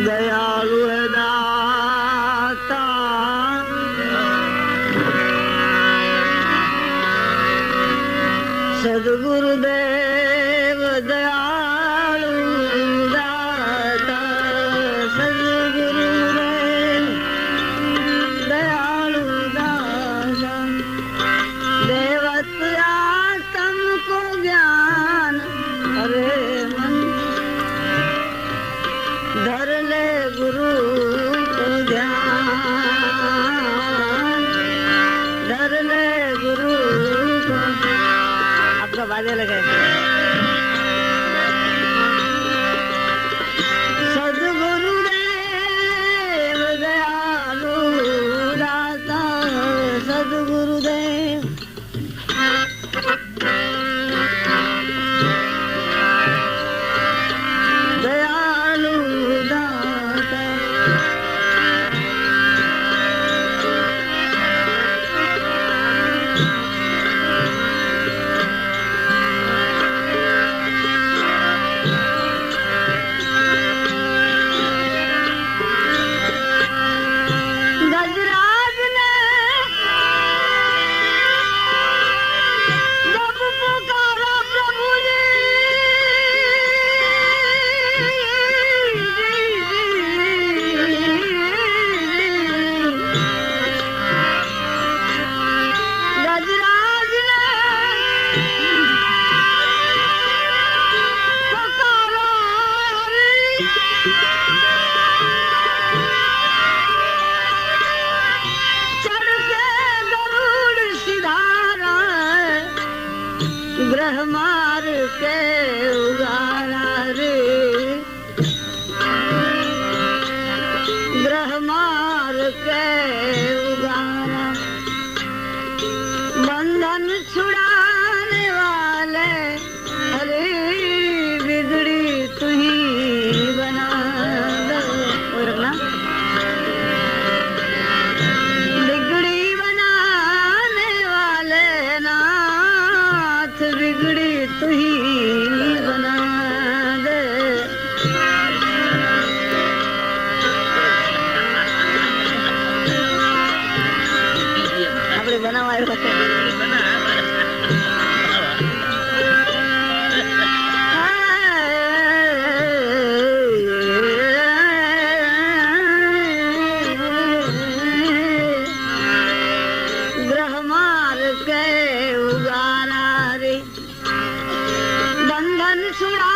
They are मार के उगाना रे 星人。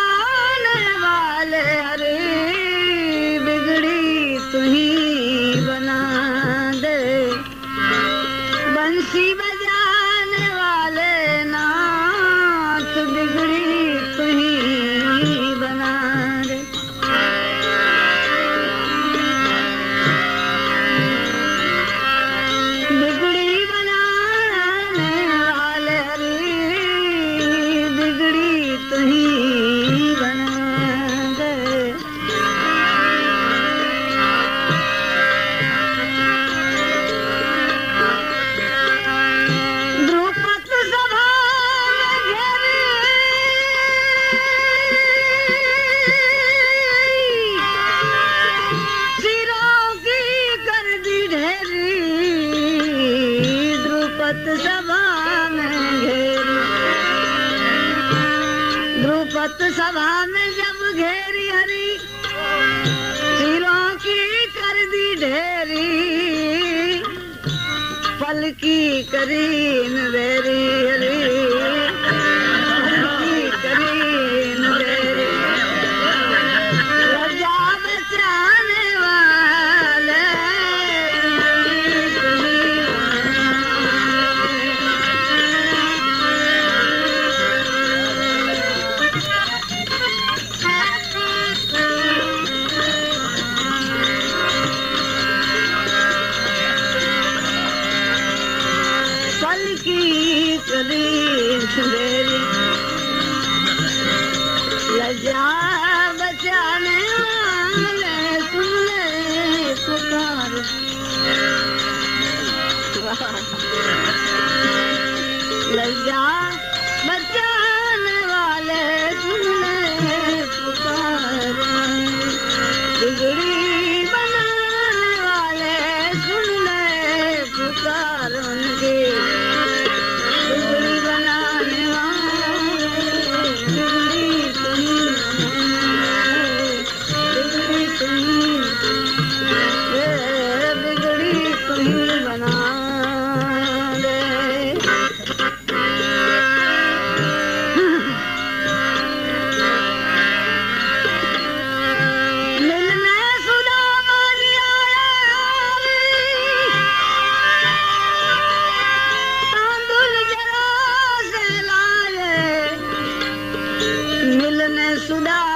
सत सभा में जब घेरी हरी तीरों की कर दी ढेरी पल की करीन नेरी Yeah. sudah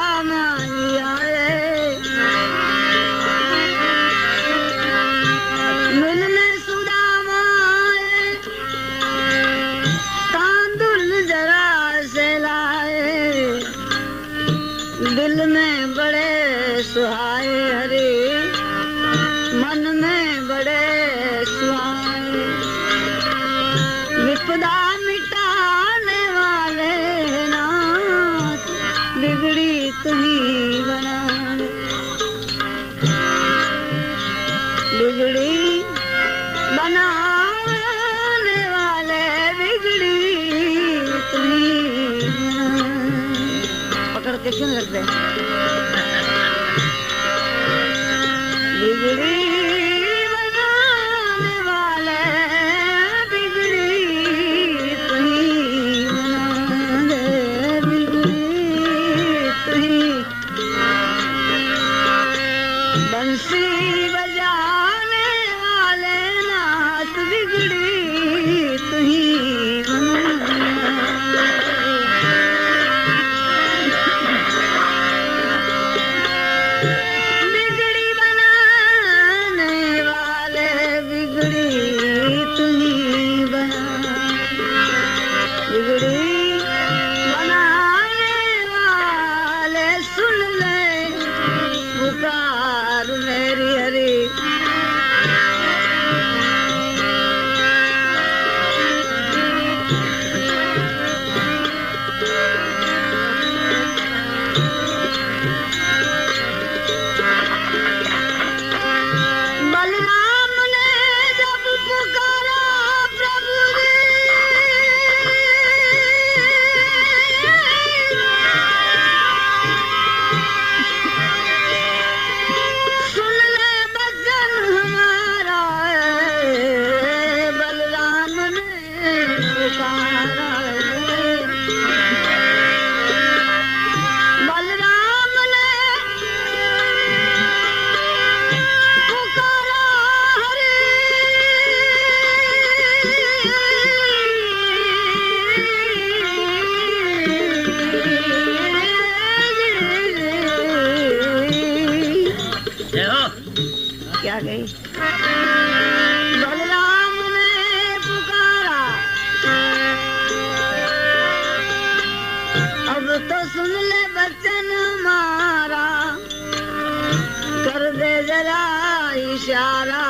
Shut up.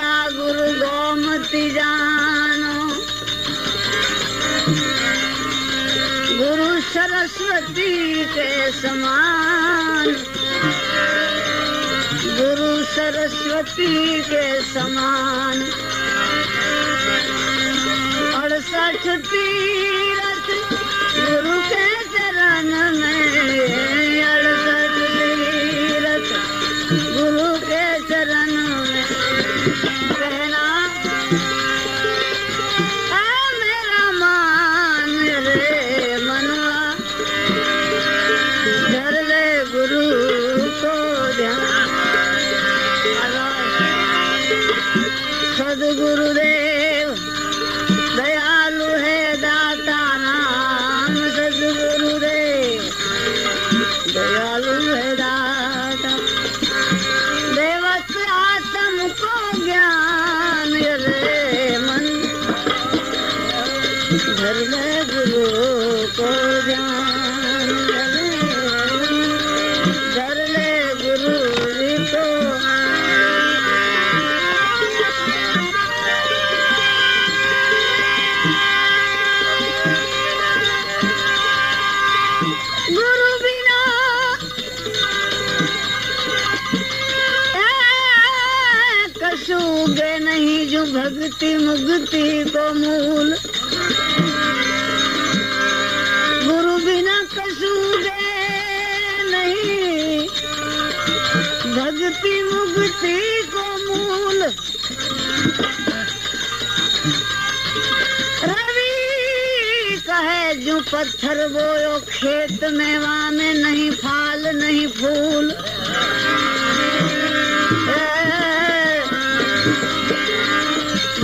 मेरा गुरु गोमती जानो गुरु सरस्वती के समान गुरु सरस्वती के समान अड़सठ तीरथ गुरु के चरण में गुरू को ज्ञान घर गुरू गुरू बिना कसूे न भॻती मुगती त मूल मुगती को पथर बो खे में फाल नहीं फूल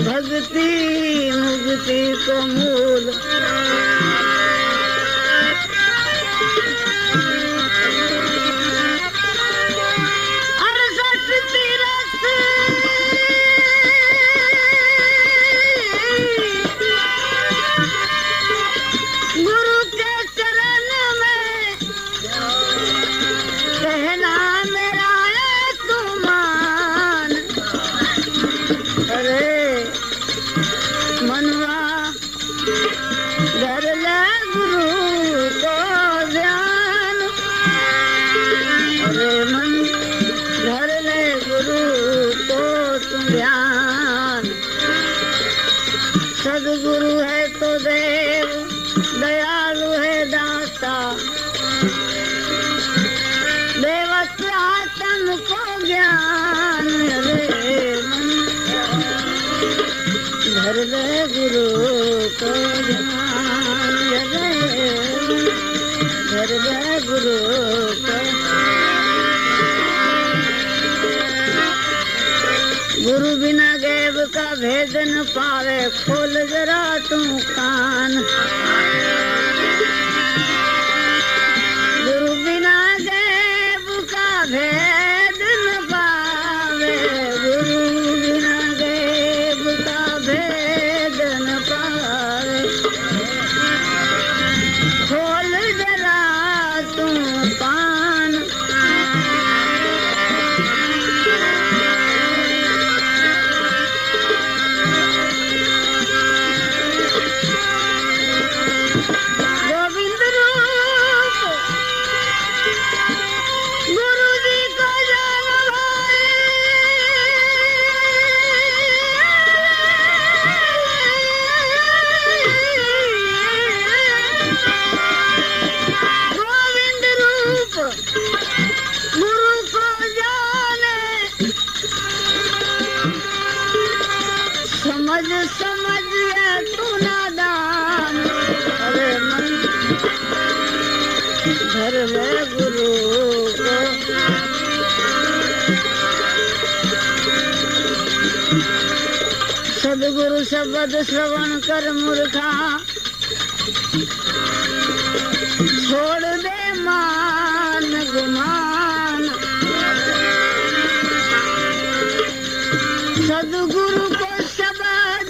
भगती मुगती को ગુરુ ધર્મ ગુરુ ગુરુ બિના ગેબ કા ભેદ ન પાવે ખોલ જરા તું કાન SADHU GURU KOSH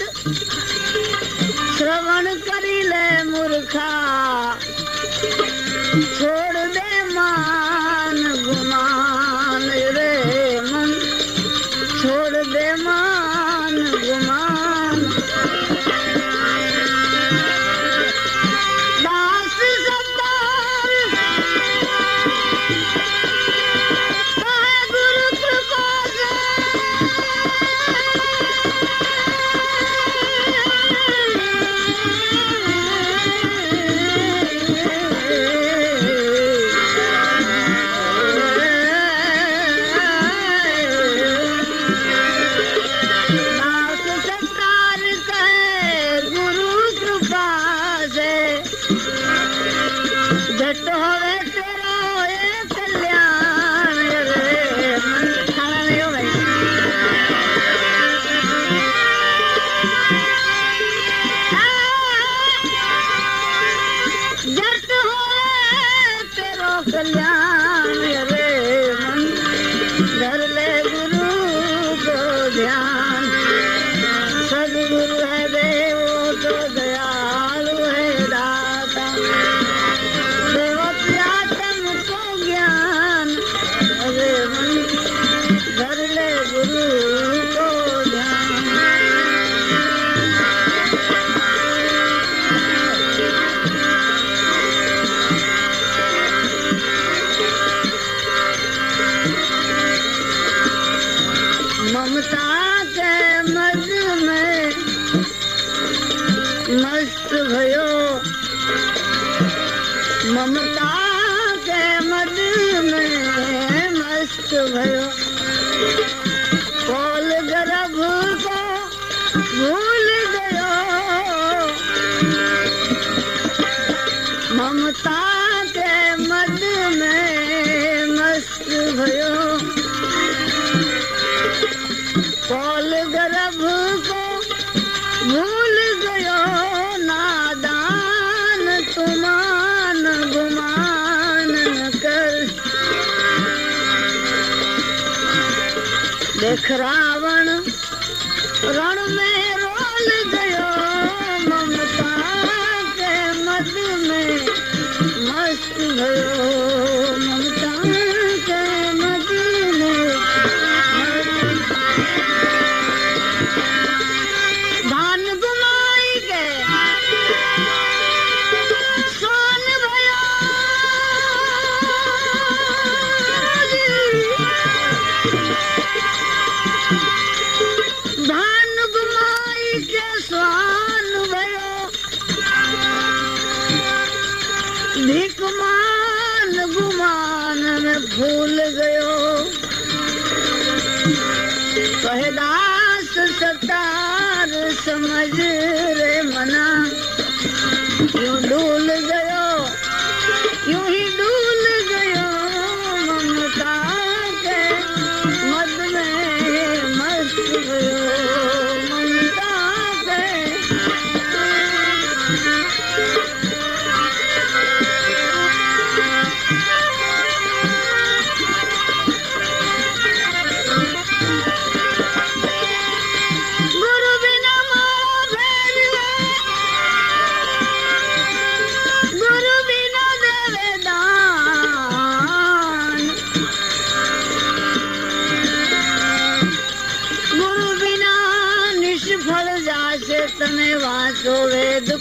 मन में मस्तु भरियो Kara.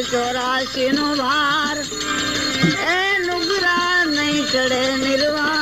एक चौरासी नो भार ए नुगरा नहीं चढ़े निर्वाण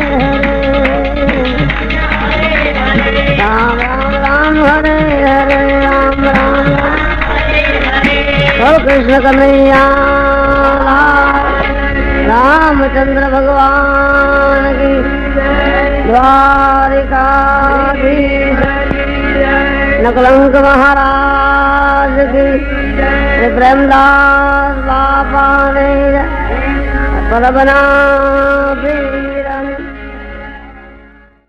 कृष्ण कन्हैया रामचंद्र भगवान की द्वारिकाधीश नकलंक महाराज की प्रेमदास बापा ने पर